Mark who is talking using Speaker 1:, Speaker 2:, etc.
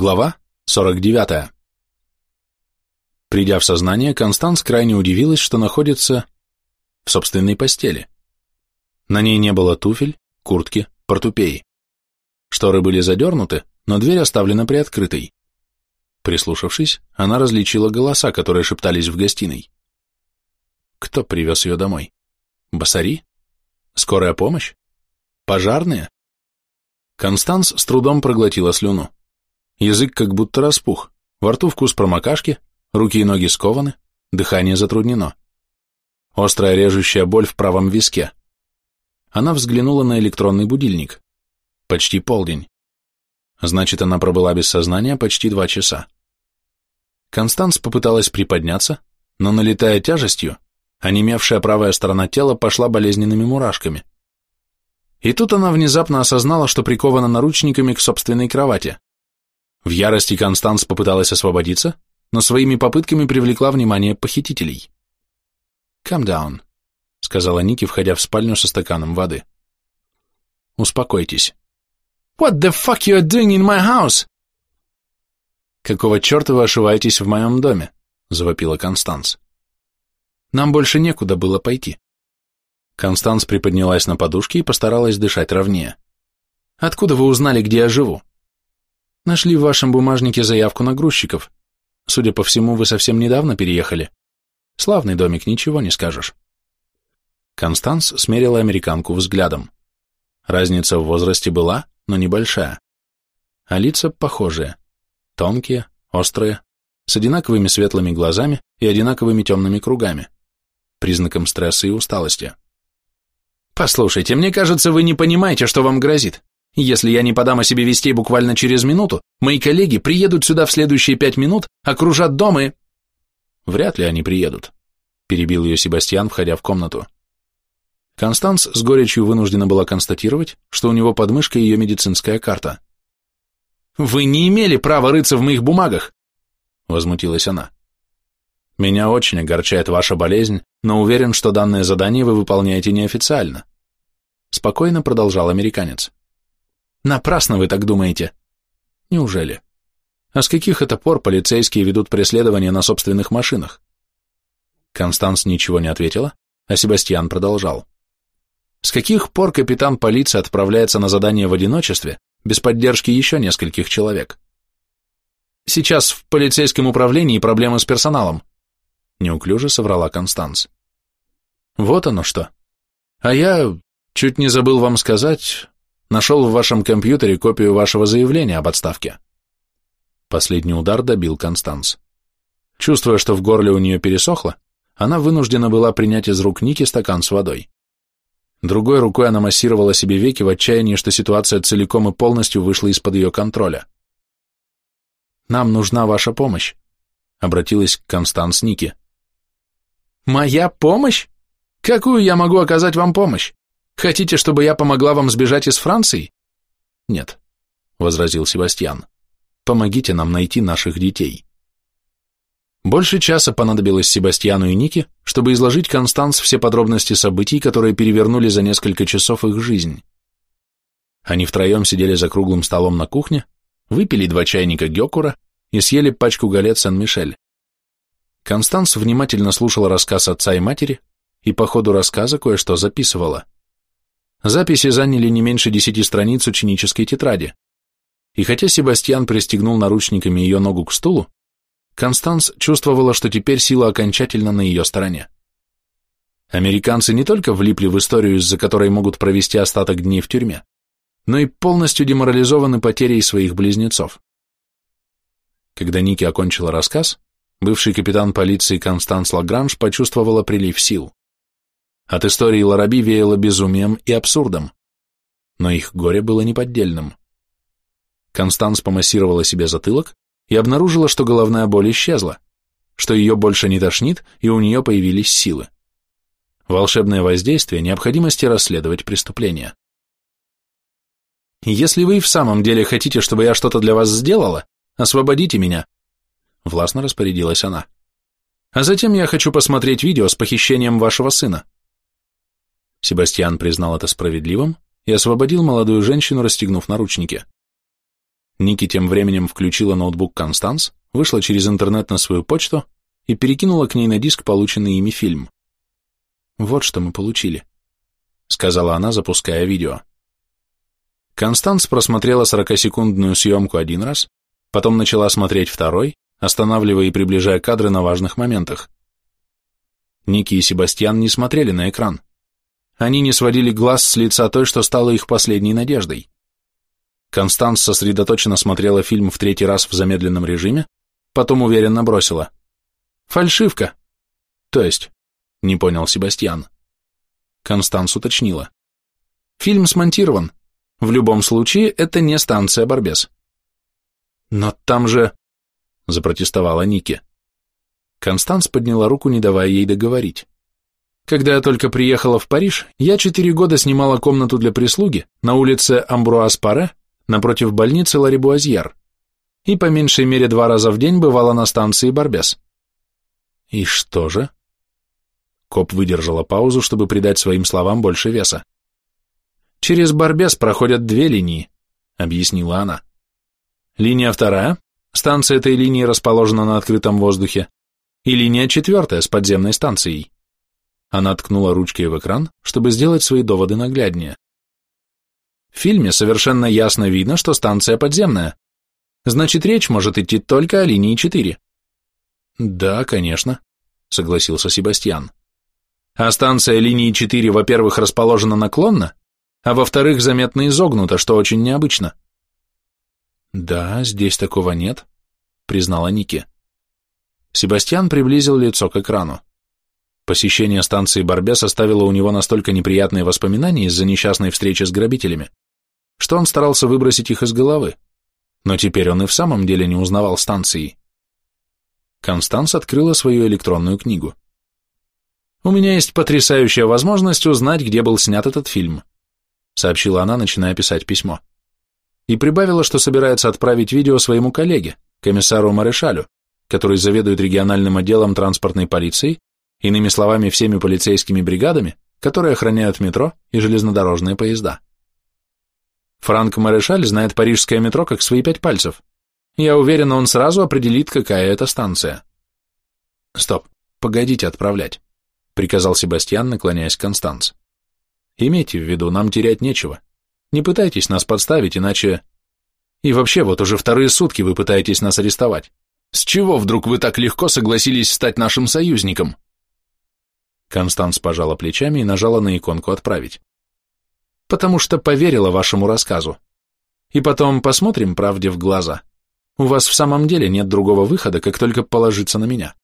Speaker 1: Глава 49. Придя в сознание, Констанс крайне удивилась, что находится в собственной постели. На ней не было туфель, куртки, портупеи. Шторы были задернуты, но дверь оставлена приоткрытой. Прислушавшись, она различила голоса, которые шептались в гостиной. Кто привез ее домой? Басари? Скорая помощь? Пожарные? Констанс с трудом проглотила слюну. Язык как будто распух, во рту вкус промокашки, руки и ноги скованы, дыхание затруднено. Острая режущая боль в правом виске. Она взглянула на электронный будильник. Почти полдень. Значит, она пробыла без сознания почти два часа. Констанс попыталась приподняться, но, налетая тяжестью, онемевшая правая сторона тела пошла болезненными мурашками. И тут она внезапно осознала, что прикована наручниками к собственной кровати. В ярости Констанс попыталась освободиться, но своими попытками привлекла внимание похитителей. «Calm down», — сказала Ники, входя в спальню со стаканом воды. «Успокойтесь». «What the fuck you are doing in my house?» «Какого черта вы ошиваетесь в моем доме?» — завопила Констанс. «Нам больше некуда было пойти». Констанс приподнялась на подушке и постаралась дышать ровнее. «Откуда вы узнали, где я живу?» Нашли в вашем бумажнике заявку на грузчиков. Судя по всему, вы совсем недавно переехали. Славный домик, ничего не скажешь. Констанс смерила американку взглядом. Разница в возрасте была, но небольшая. А лица похожие. Тонкие, острые, с одинаковыми светлыми глазами и одинаковыми темными кругами. Признаком стресса и усталости. «Послушайте, мне кажется, вы не понимаете, что вам грозит. Если я не подам о себе вестей буквально через минуту, мои коллеги приедут сюда в следующие пять минут, окружат дом и... Вряд ли они приедут, перебил ее Себастьян, входя в комнату. Констанс с горечью вынуждена была констатировать, что у него под мышкой ее медицинская карта. «Вы не имели права рыться в моих бумагах!» — возмутилась она. «Меня очень огорчает ваша болезнь, но уверен, что данное задание вы выполняете неофициально», — спокойно продолжал американец. Напрасно вы так думаете. Неужели? А с каких это пор полицейские ведут преследование на собственных машинах? Констанс ничего не ответила, а Себастьян продолжал. С каких пор капитан полиции отправляется на задание в одиночестве, без поддержки еще нескольких человек? Сейчас в полицейском управлении проблемы с персоналом, неуклюже соврала Констанс. Вот оно что. А я чуть не забыл вам сказать, Нашел в вашем компьютере копию вашего заявления об отставке. Последний удар добил Констанс. Чувствуя, что в горле у нее пересохло, она вынуждена была принять из рук Ники стакан с водой. Другой рукой она массировала себе веки в отчаянии, что ситуация целиком и полностью вышла из-под ее контроля. «Нам нужна ваша помощь», — обратилась к Констанс Ники. «Моя помощь? Какую я могу оказать вам помощь? Хотите, чтобы я помогла вам сбежать из Франции? Нет, возразил Себастьян. Помогите нам найти наших детей. Больше часа понадобилось Себастьяну и Нике, чтобы изложить Констанс все подробности событий, которые перевернули за несколько часов их жизнь. Они втроем сидели за круглым столом на кухне, выпили два чайника гёкура и съели пачку галет Сен-Мишель. Констанс внимательно слушала рассказ отца и матери и по ходу рассказа кое-что записывала. Записи заняли не меньше десяти страниц ученической тетради. И хотя Себастьян пристегнул наручниками ее ногу к стулу, Констанс чувствовала, что теперь сила окончательно на ее стороне. Американцы не только влипли в историю, из-за которой могут провести остаток дней в тюрьме, но и полностью деморализованы потерей своих близнецов. Когда Ники окончила рассказ, бывший капитан полиции Констанс Лагранж почувствовала прилив сил. От истории Лараби веяло безумием и абсурдом. Но их горе было неподдельным. Констанс помассировала себе затылок и обнаружила, что головная боль исчезла, что ее больше не тошнит, и у нее появились силы. Волшебное воздействие необходимости расследовать преступление. «Если вы в самом деле хотите, чтобы я что-то для вас сделала, освободите меня», — властно распорядилась она. «А затем я хочу посмотреть видео с похищением вашего сына». Себастьян признал это справедливым и освободил молодую женщину, расстегнув наручники. Ники тем временем включила ноутбук Констанс, вышла через интернет на свою почту и перекинула к ней на диск полученный ими фильм. «Вот что мы получили», — сказала она, запуская видео. Констанс просмотрела 40-секундную съемку один раз, потом начала смотреть второй, останавливая и приближая кадры на важных моментах. Ники и Себастьян не смотрели на экран. Они не сводили глаз с лица той, что стала их последней надеждой. Констанс сосредоточенно смотрела фильм в третий раз в замедленном режиме, потом уверенно бросила. «Фальшивка!» «То есть?» — не понял Себастьян. Констанс уточнила. «Фильм смонтирован. В любом случае, это не станция Барбес». «Но там же...» — запротестовала Ники. Констанс подняла руку, не давая ей договорить. Когда я только приехала в Париж, я четыре года снимала комнату для прислуги на улице Амбруаз-Паре напротив больницы Ларибуазьер, и по меньшей мере два раза в день бывала на станции Барбес. И что же? Коп выдержала паузу, чтобы придать своим словам больше веса. Через Барбес проходят две линии, объяснила она. Линия вторая, станция этой линии расположена на открытом воздухе, и линия четвертая с подземной станцией. Она ткнула ручкой в экран, чтобы сделать свои доводы нагляднее. В фильме совершенно ясно видно, что станция подземная. Значит, речь может идти только о линии 4. Да, конечно, согласился Себастьян. А станция линии 4, во-первых, расположена наклонно, а во-вторых, заметно изогнута, что очень необычно. Да, здесь такого нет, признала Ники. Себастьян приблизил лицо к экрану. Посещение станции Барбе составило у него настолько неприятные воспоминания из-за несчастной встречи с грабителями, что он старался выбросить их из головы, но теперь он и в самом деле не узнавал станции. Констанс открыла свою электронную книгу. «У меня есть потрясающая возможность узнать, где был снят этот фильм», сообщила она, начиная писать письмо. И прибавила, что собирается отправить видео своему коллеге, комиссару Марешалю, который заведует региональным отделом транспортной полиции, иными словами, всеми полицейскими бригадами, которые охраняют метро и железнодорожные поезда. Франк Марешаль знает парижское метро как свои пять пальцев. Я уверен, он сразу определит, какая это станция. Стоп, погодите отправлять, приказал Себастьян, наклоняясь к Констанс. Имейте в виду, нам терять нечего. Не пытайтесь нас подставить, иначе... И вообще, вот уже вторые сутки вы пытаетесь нас арестовать. С чего вдруг вы так легко согласились стать нашим союзником? Констанс пожала плечами и нажала на иконку «Отправить». «Потому что поверила вашему рассказу. И потом посмотрим правде в глаза. У вас в самом деле нет другого выхода, как только положиться на меня».